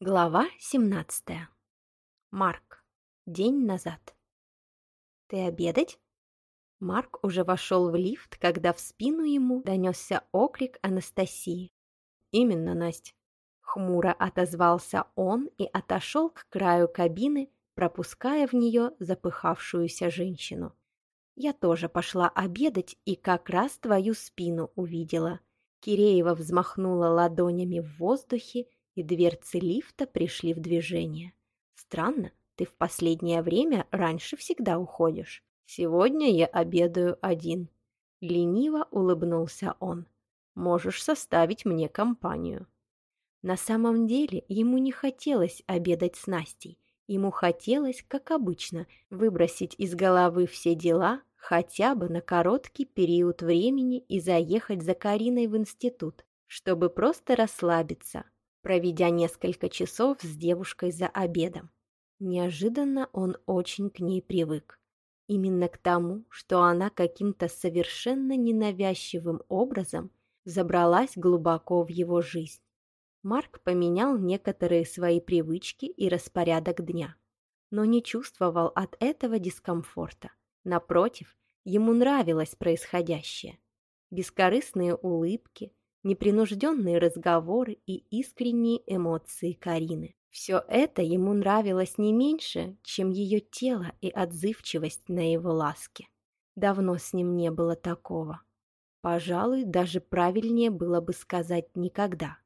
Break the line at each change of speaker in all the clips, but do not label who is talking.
Глава 17. Марк. День назад. «Ты обедать?» Марк уже вошел в лифт, когда в спину ему донесся окрик Анастасии. «Именно, Настя». Хмуро отозвался он и отошел к краю кабины, пропуская в нее запыхавшуюся женщину. «Я тоже пошла обедать и как раз твою спину увидела». Киреева взмахнула ладонями в воздухе, и дверцы лифта пришли в движение. «Странно, ты в последнее время раньше всегда уходишь. Сегодня я обедаю один». Лениво улыбнулся он. «Можешь составить мне компанию». На самом деле ему не хотелось обедать с Настей. Ему хотелось, как обычно, выбросить из головы все дела, хотя бы на короткий период времени и заехать за Кариной в институт, чтобы просто расслабиться, проведя несколько часов с девушкой за обедом. Неожиданно он очень к ней привык. Именно к тому, что она каким-то совершенно ненавязчивым образом забралась глубоко в его жизнь. Марк поменял некоторые свои привычки и распорядок дня, но не чувствовал от этого дискомфорта. Напротив, ему нравилось происходящее. Бескорыстные улыбки – непринужденные разговоры и искренние эмоции Карины. Все это ему нравилось не меньше, чем ее тело и отзывчивость на его ласки. Давно с ним не было такого. Пожалуй, даже правильнее было бы сказать «никогда».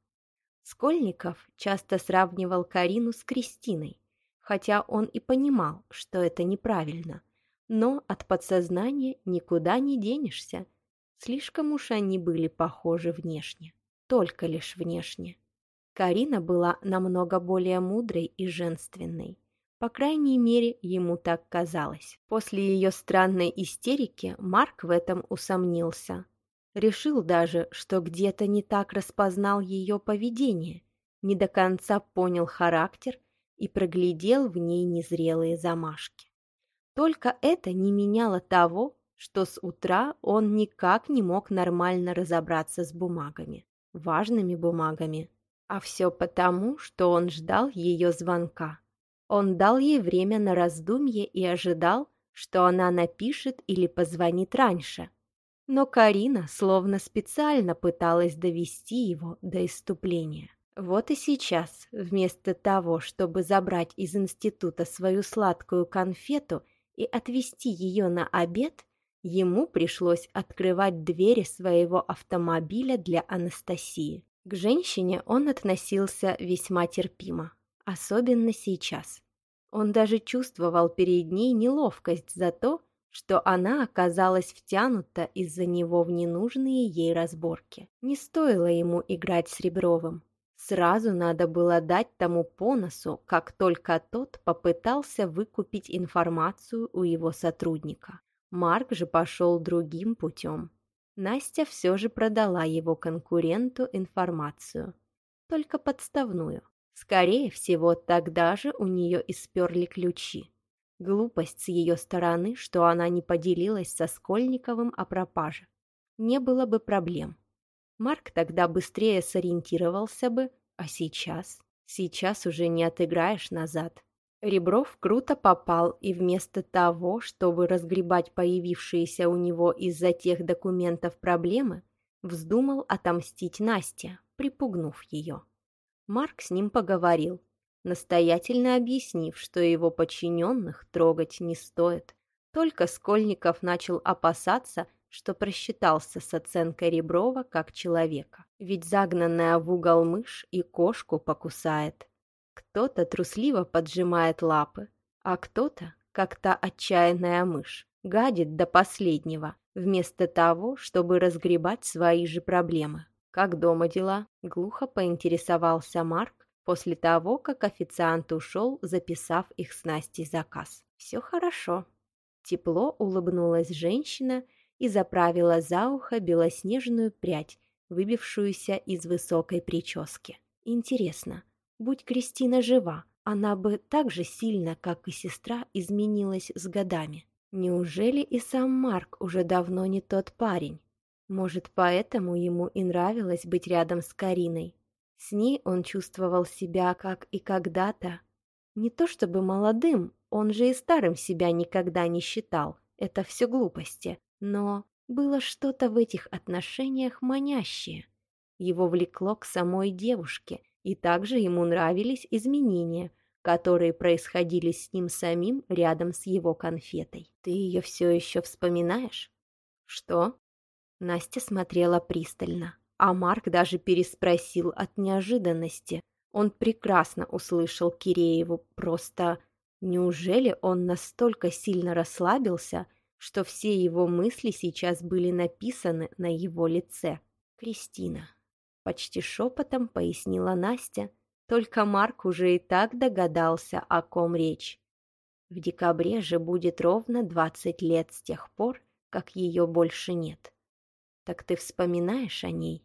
Скольников часто сравнивал Карину с Кристиной, хотя он и понимал, что это неправильно. Но от подсознания никуда не денешься – Слишком уж они были похожи внешне. Только лишь внешне. Карина была намного более мудрой и женственной. По крайней мере, ему так казалось. После ее странной истерики Марк в этом усомнился. Решил даже, что где-то не так распознал ее поведение, не до конца понял характер и проглядел в ней незрелые замашки. Только это не меняло того, что с утра он никак не мог нормально разобраться с бумагами, важными бумагами. А все потому, что он ждал ее звонка. Он дал ей время на раздумье и ожидал, что она напишет или позвонит раньше. Но Карина словно специально пыталась довести его до иступления. Вот и сейчас, вместо того, чтобы забрать из института свою сладкую конфету и отвезти ее на обед, Ему пришлось открывать двери своего автомобиля для Анастасии. К женщине он относился весьма терпимо, особенно сейчас. Он даже чувствовал перед ней неловкость за то, что она оказалась втянута из-за него в ненужные ей разборки. Не стоило ему играть с Ребровым. Сразу надо было дать тому по носу, как только тот попытался выкупить информацию у его сотрудника. Марк же пошел другим путем. Настя все же продала его конкуренту информацию, только подставную. Скорее всего, тогда же у нее исперли ключи. Глупость с ее стороны, что она не поделилась со Скольниковым о пропаже. Не было бы проблем. Марк тогда быстрее сориентировался бы, а сейчас? Сейчас уже не отыграешь назад. Ребров круто попал, и вместо того, чтобы разгребать появившиеся у него из-за тех документов проблемы, вздумал отомстить Насте, припугнув ее. Марк с ним поговорил, настоятельно объяснив, что его подчиненных трогать не стоит. Только Скольников начал опасаться, что просчитался с оценкой Реброва как человека. Ведь загнанная в угол мышь и кошку покусает. Кто-то трусливо поджимает лапы, а кто-то, как та отчаянная мышь, гадит до последнего, вместо того, чтобы разгребать свои же проблемы. «Как дома дела?» – глухо поинтересовался Марк после того, как официант ушел, записав их с Настей заказ. «Все хорошо». Тепло улыбнулась женщина и заправила за ухо белоснежную прядь, выбившуюся из высокой прически. Интересно, Будь Кристина жива, она бы так же сильно, как и сестра, изменилась с годами. Неужели и сам Марк уже давно не тот парень? Может, поэтому ему и нравилось быть рядом с Кариной? С ней он чувствовал себя, как и когда-то. Не то чтобы молодым, он же и старым себя никогда не считал. Это все глупости. Но было что-то в этих отношениях манящее. Его влекло к самой девушке, и также ему нравились изменения, которые происходили с ним самим рядом с его конфетой. «Ты ее все еще вспоминаешь?» «Что?» Настя смотрела пристально, а Марк даже переспросил от неожиданности. Он прекрасно услышал Кирееву, просто неужели он настолько сильно расслабился, что все его мысли сейчас были написаны на его лице? «Кристина», — почти шепотом пояснила Настя, только Марк уже и так догадался, о ком речь. В декабре же будет ровно 20 лет с тех пор, как ее больше нет. Так ты вспоминаешь о ней?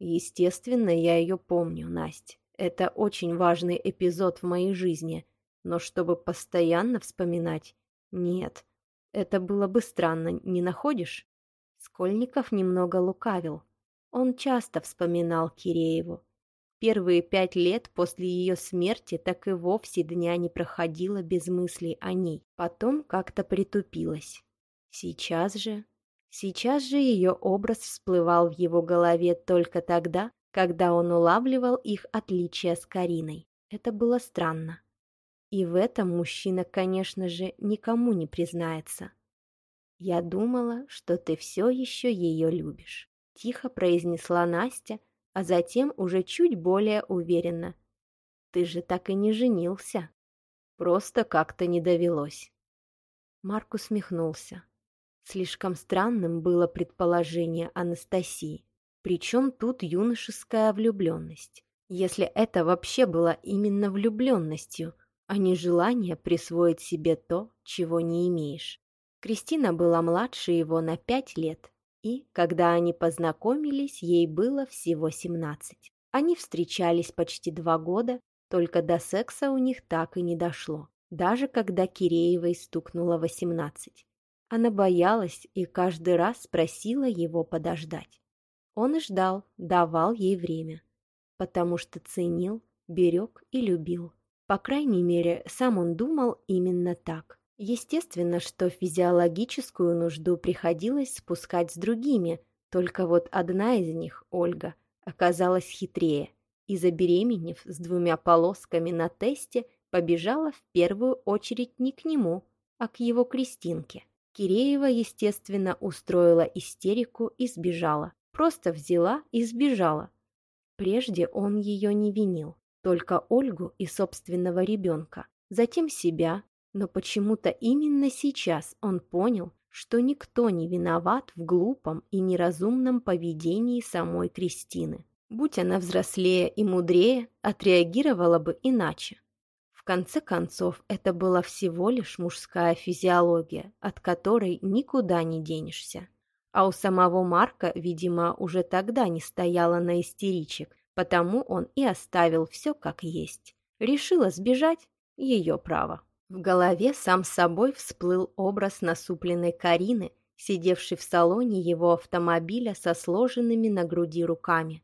Естественно, я ее помню, Настя. Это очень важный эпизод в моей жизни, но чтобы постоянно вспоминать, нет. Это было бы странно, не находишь? Скольников немного лукавил. Он часто вспоминал Кирееву. Первые пять лет после ее смерти так и вовсе дня не проходило без мыслей о ней. Потом как-то притупилось. Сейчас же... Сейчас же ее образ всплывал в его голове только тогда, когда он улавливал их отличия с Кариной. Это было странно. И в этом мужчина, конечно же, никому не признается. «Я думала, что ты все еще ее любишь», — тихо произнесла Настя, а затем уже чуть более уверенно. «Ты же так и не женился. Просто как-то не довелось». Марк усмехнулся. Слишком странным было предположение Анастасии. Причем тут юношеская влюбленность? Если это вообще было именно влюбленностью, а не желание присвоить себе то, чего не имеешь. Кристина была младше его на пять лет, и, когда они познакомились, ей было всего 17. Они встречались почти два года, только до секса у них так и не дошло, даже когда Киреевой стукнуло 18. Она боялась и каждый раз просила его подождать. Он ждал, давал ей время, потому что ценил, берег и любил. По крайней мере, сам он думал именно так. Естественно, что физиологическую нужду приходилось спускать с другими, только вот одна из них, Ольга, оказалась хитрее и, забеременев с двумя полосками на тесте, побежала в первую очередь не к нему, а к его Кристинке. Киреева, естественно, устроила истерику и сбежала. Просто взяла и сбежала. Прежде он ее не винил, только Ольгу и собственного ребенка, затем себя, но почему-то именно сейчас он понял, что никто не виноват в глупом и неразумном поведении самой Кристины. Будь она взрослее и мудрее, отреагировала бы иначе. В конце концов, это была всего лишь мужская физиология, от которой никуда не денешься. А у самого Марка, видимо, уже тогда не стояло на истеричек, потому он и оставил все как есть. Решила сбежать – ее право. В голове сам собой всплыл образ насупленной Карины, сидевшей в салоне его автомобиля со сложенными на груди руками.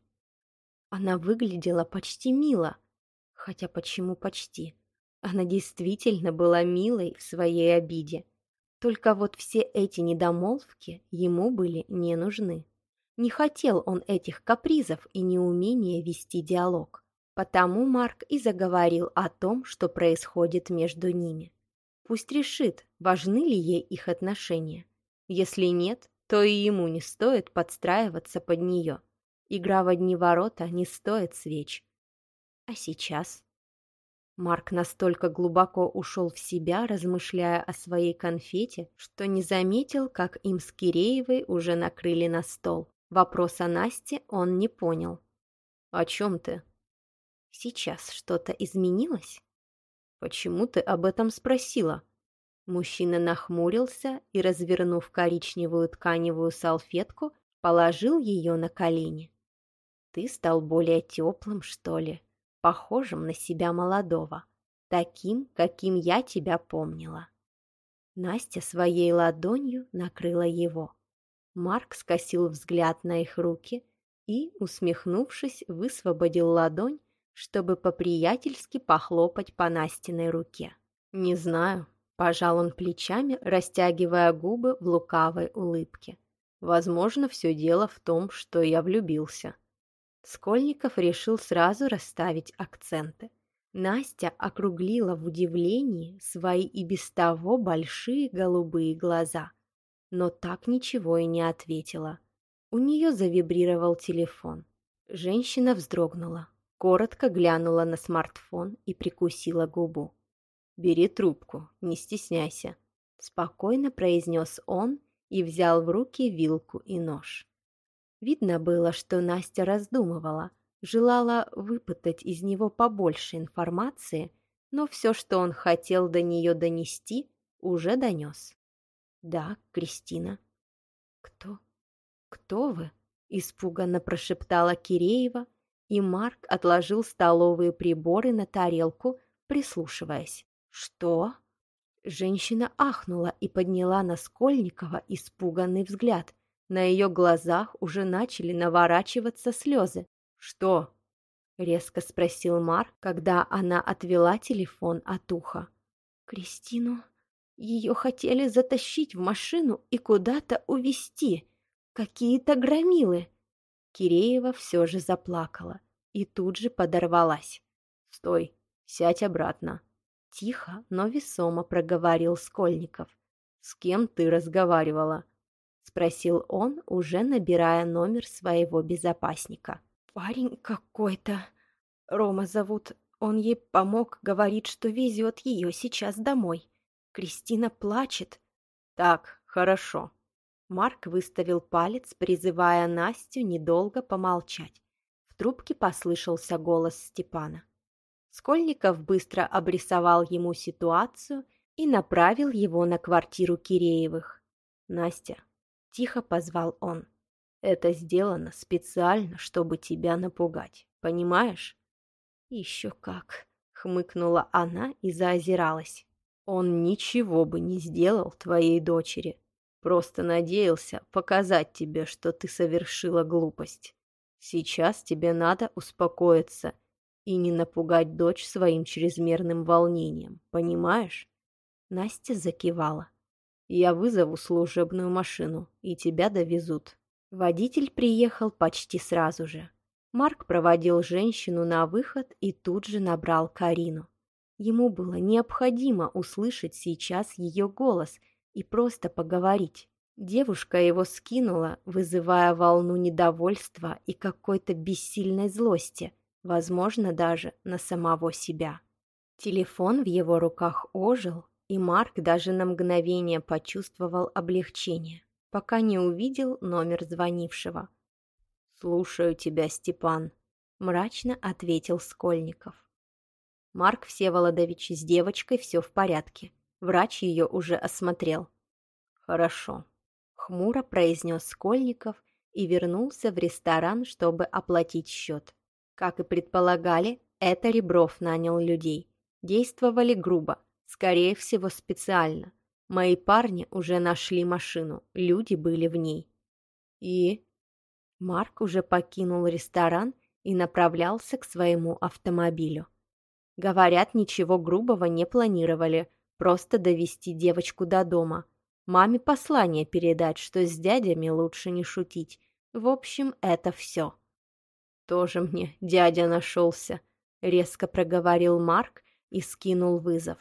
Она выглядела почти мило. Хотя почему почти? Она действительно была милой в своей обиде. Только вот все эти недомолвки ему были не нужны. Не хотел он этих капризов и неумения вести диалог. Потому Марк и заговорил о том, что происходит между ними. Пусть решит, важны ли ей их отношения. Если нет, то и ему не стоит подстраиваться под нее. Игра в одни ворота не стоит свеч. А сейчас? Марк настолько глубоко ушел в себя, размышляя о своей конфете, что не заметил, как им с Киреевой уже накрыли на стол. Вопроса Насти он не понял. «О чем ты?» «Сейчас что-то изменилось?» «Почему ты об этом спросила?» Мужчина нахмурился и, развернув коричневую тканевую салфетку, положил ее на колени. «Ты стал более теплым, что ли?» похожим на себя молодого, таким, каким я тебя помнила. Настя своей ладонью накрыла его. Марк скосил взгляд на их руки, и, усмехнувшись, высвободил ладонь, чтобы по-приятельски похлопать по Настиной руке. «Не знаю», – пожал он плечами, растягивая губы в лукавой улыбке. «Возможно, все дело в том, что я влюбился». Скольников решил сразу расставить акценты. Настя округлила в удивлении свои и без того большие голубые глаза, но так ничего и не ответила. У нее завибрировал телефон. Женщина вздрогнула, коротко глянула на смартфон и прикусила губу. «Бери трубку, не стесняйся», — спокойно произнес он и взял в руки вилку и нож. Видно было, что Настя раздумывала, желала выпытать из него побольше информации, но все, что он хотел до нее донести, уже донес. «Да, Кристина». «Кто? Кто вы?» — испуганно прошептала Киреева, и Марк отложил столовые приборы на тарелку, прислушиваясь. «Что?» Женщина ахнула и подняла на Скольникова испуганный взгляд. На ее глазах уже начали наворачиваться слезы. «Что?» — резко спросил Марк, когда она отвела телефон от уха. «Кристину ее хотели затащить в машину и куда-то увезти. Какие-то громилы!» Киреева все же заплакала и тут же подорвалась. «Стой, сядь обратно!» Тихо, но весомо проговорил Скольников. «С кем ты разговаривала?» Спросил он, уже набирая номер своего безопасника. «Парень какой-то. Рома зовут. Он ей помог, говорит, что везет ее сейчас домой. Кристина плачет». «Так, хорошо». Марк выставил палец, призывая Настю недолго помолчать. В трубке послышался голос Степана. Скольников быстро обрисовал ему ситуацию и направил его на квартиру Киреевых. «Настя», — тихо позвал он, — «это сделано специально, чтобы тебя напугать, понимаешь?» «Еще как», — хмыкнула она и заозиралась. «Он ничего бы не сделал твоей дочери, просто надеялся показать тебе, что ты совершила глупость. Сейчас тебе надо успокоиться и не напугать дочь своим чрезмерным волнением, понимаешь? Настя закивала. Я вызову служебную машину, и тебя довезут. Водитель приехал почти сразу же. Марк проводил женщину на выход и тут же набрал Карину. Ему было необходимо услышать сейчас ее голос и просто поговорить. Девушка его скинула, вызывая волну недовольства и какой-то бессильной злости – возможно, даже на самого себя. Телефон в его руках ожил, и Марк даже на мгновение почувствовал облегчение, пока не увидел номер звонившего. «Слушаю тебя, Степан», — мрачно ответил Скольников. Марк Всеволодович с девочкой все в порядке. Врач ее уже осмотрел. «Хорошо», — хмуро произнес Скольников и вернулся в ресторан, чтобы оплатить счет. Как и предполагали, это Ребров нанял людей. Действовали грубо, скорее всего специально. Мои парни уже нашли машину, люди были в ней. И... Марк уже покинул ресторан и направлялся к своему автомобилю. Говорят, ничего грубого не планировали, просто довести девочку до дома. Маме послание передать, что с дядями лучше не шутить. В общем, это все. «Тоже мне дядя нашелся», — резко проговорил Марк и скинул вызов.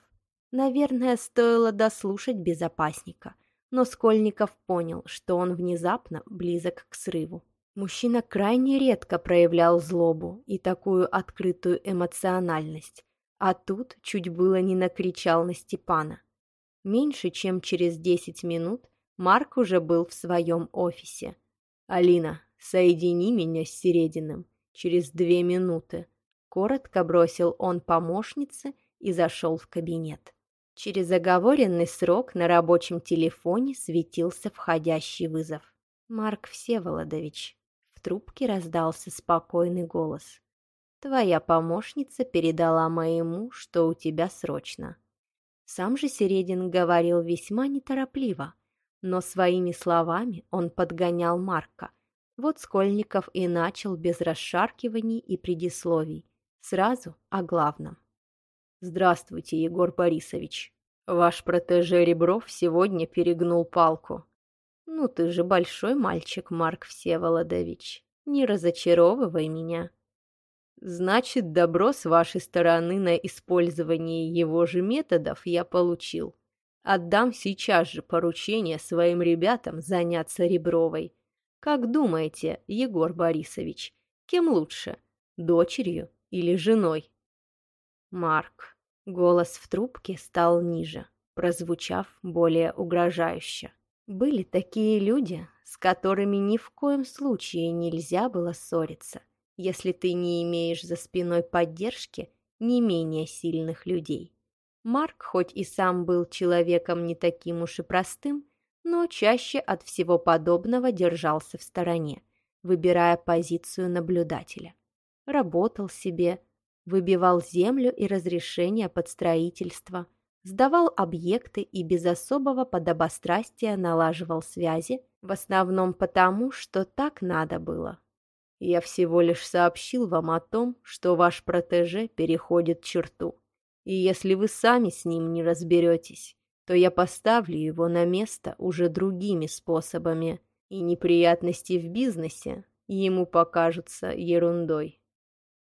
Наверное, стоило дослушать безопасника, но Скольников понял, что он внезапно близок к срыву. Мужчина крайне редко проявлял злобу и такую открытую эмоциональность, а тут чуть было не накричал на Степана. Меньше чем через десять минут Марк уже был в своем офисе. «Алина, соедини меня с Серединым через две минуты. Коротко бросил он помощнице и зашел в кабинет. Через оговоренный срок на рабочем телефоне светился входящий вызов. «Марк Всеволодович», — в трубке раздался спокойный голос. «Твоя помощница передала моему, что у тебя срочно». Сам же Середин говорил весьма неторопливо, но своими словами он подгонял Марка — Вот Скольников и начал без расшаркиваний и предисловий, сразу о главном.
«Здравствуйте, Егор Борисович. Ваш протеже Ребров сегодня перегнул палку».
«Ну ты же большой мальчик, Марк Всеволодович. Не разочаровывай меня».
«Значит, добро с вашей стороны на использование его же методов я получил. Отдам сейчас же поручение своим ребятам заняться Ребровой. Как думаете, Егор Борисович, кем лучше, дочерью или женой?»
Марк. Голос в трубке стал ниже, прозвучав более угрожающе. Были такие люди, с которыми ни в коем случае нельзя было ссориться, если ты не имеешь за спиной поддержки не менее сильных людей. Марк хоть и сам был человеком не таким уж и простым, но чаще от всего подобного держался в стороне, выбирая позицию наблюдателя. Работал себе, выбивал землю и разрешение под строительство, сдавал объекты и без особого подобострастия налаживал связи, в основном потому, что так надо было.
Я всего лишь сообщил вам о том, что ваш протеже переходит черту. И если вы сами с ним не разберетесь, то я поставлю его на место уже другими способами, и неприятности в бизнесе ему покажутся ерундой.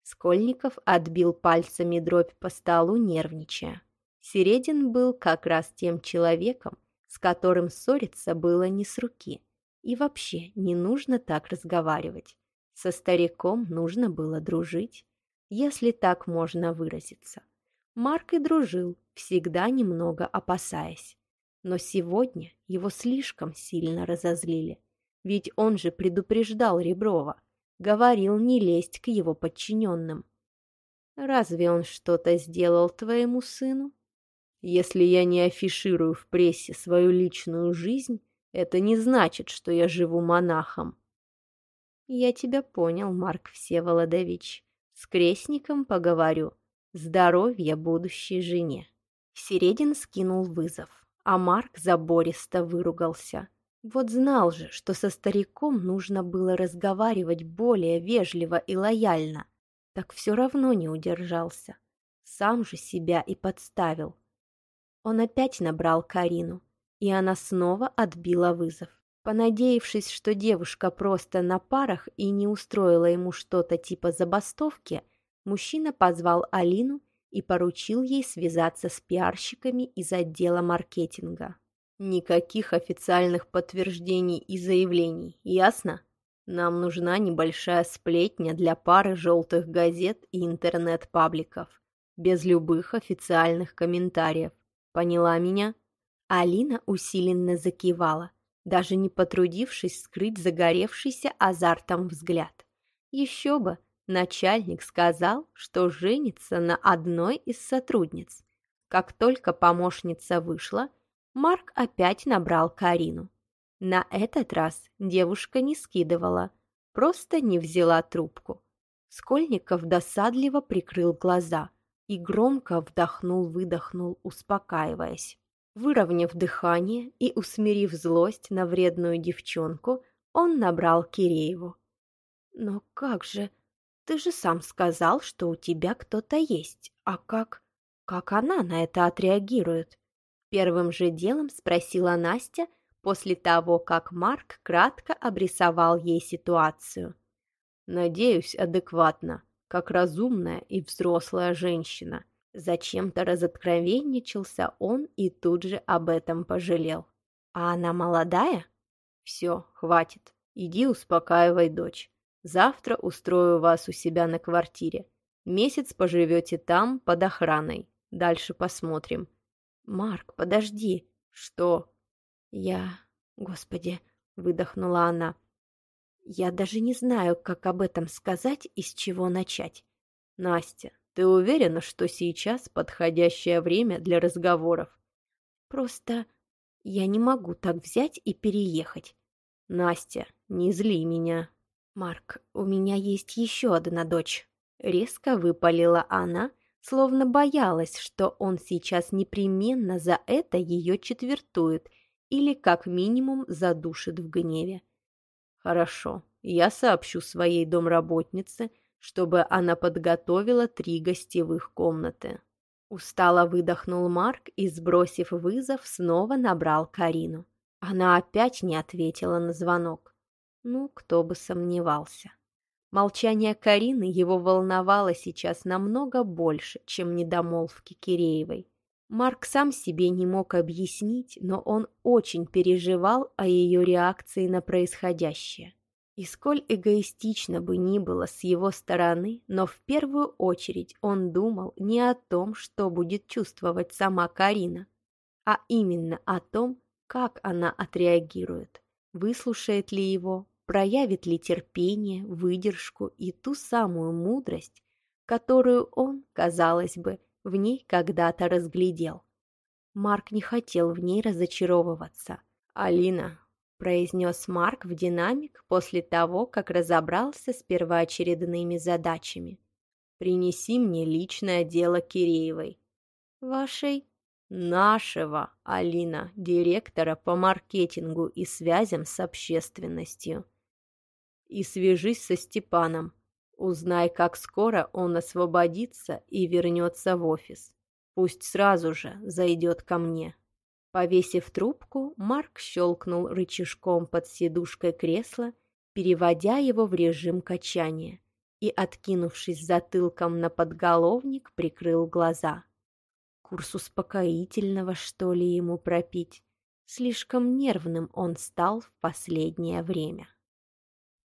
Скольников отбил пальцами дробь по столу, нервничая. Середин был как раз тем человеком, с которым ссориться было не с руки. И вообще не нужно так разговаривать. Со стариком нужно было дружить, если так можно выразиться. Марк и дружил, всегда немного опасаясь. Но сегодня его слишком сильно разозлили. Ведь он же предупреждал Реброва, говорил не лезть к его подчиненным. Разве он что-то сделал твоему сыну?
Если я не афиширую в прессе свою личную жизнь, это не значит, что я живу монахом.
Я тебя понял, Марк Всеволодович. С крестником поговорю. Здоровья будущей жене. Середин скинул вызов, а Марк забористо выругался. Вот знал же, что со стариком нужно было разговаривать более вежливо и лояльно. Так все равно не удержался. Сам же себя и подставил. Он опять набрал Карину, и она снова отбила вызов. Понадеявшись, что девушка просто на парах и не устроила ему что-то типа забастовки, мужчина позвал Алину и поручил ей связаться с пиарщиками из отдела маркетинга.
Никаких официальных подтверждений и заявлений, ясно? Нам нужна небольшая сплетня для пары желтых газет и интернет-пабликов, без любых официальных комментариев. Поняла меня?
Алина усиленно закивала, даже не потрудившись скрыть загоревшийся азартом взгляд. Еще бы, начальник сказал, что женится на одной из сотрудниц. Как только помощница вышла, Марк опять набрал Карину. На этот раз девушка не скидывала, просто не взяла трубку. Скольников досадливо прикрыл глаза и громко вдохнул-выдохнул, успокаиваясь. Выровняв дыхание и усмирив злость на вредную девчонку, он набрал Кирееву. «Но как же? Ты же сам сказал, что у тебя кто-то есть. А как? Как она на это отреагирует?» Первым же делом спросила Настя после того, как Марк кратко обрисовал ей ситуацию.
«Надеюсь, адекватно, как разумная и взрослая женщина».
Зачем-то разоткровенничался он и тут же об этом пожалел. «А она молодая?»
«Все, хватит. Иди успокаивай дочь. Завтра устрою вас у себя на квартире. Месяц поживете там под охраной. Дальше посмотрим.
«Марк, подожди!»
«Что?»
«Я... Господи!» — выдохнула она. «Я даже не знаю, как об этом сказать и с чего начать».
«Настя, ты уверена, что сейчас подходящее время для разговоров?»
«Просто я не могу так взять и переехать».
«Настя, не зли меня».
«Марк, у меня есть еще одна дочь». Резко выпалила она, — словно боялась, что он сейчас непременно за это ее четвертует или как минимум задушит в гневе.
«Хорошо, Я сообщу своей домработнице, чтобы она подготовила три гостевых комнаты. Устало выдохнул Марк и, сбросив вызов, снова набрал Карину. Она опять не ответила на звонок. Ну, кто бы сомневался. Молчание Карины его волновало сейчас намного больше, чем недомолвки Киреевой. Марк сам себе не мог объяснить, но он очень переживал о ее реакции на происходящее. И сколь эгоистично бы ни было с его стороны, но в первую очередь он думал не о том, что будет чувствовать сама Карина, а именно о том, как она отреагирует, выслушает ли его, проявит ли терпение, выдержку и ту самую мудрость, которую он, казалось бы, в ней когда-то разглядел. Марк не хотел в ней разочаровываться. «Алина, — произнес Марк в динамик после того, как разобрался с первоочередными задачами. «Принеси мне личное дело Киреевой». «Вашей?» «Нашего, Алина, директора по маркетингу и связям с общественностью». «И свяжись со Степаном. Узнай, как скоро он освободится и вернется в офис. Пусть сразу же зайдет ко мне». Повесив трубку, Марк щелкнул рычажком под сидушкой кресла, переводя его в режим качания, и, откинувшись затылком на подголовник, прикрыл глаза. Курс успокоительного, что ли, ему пропить? Слишком нервным он стал в последнее время.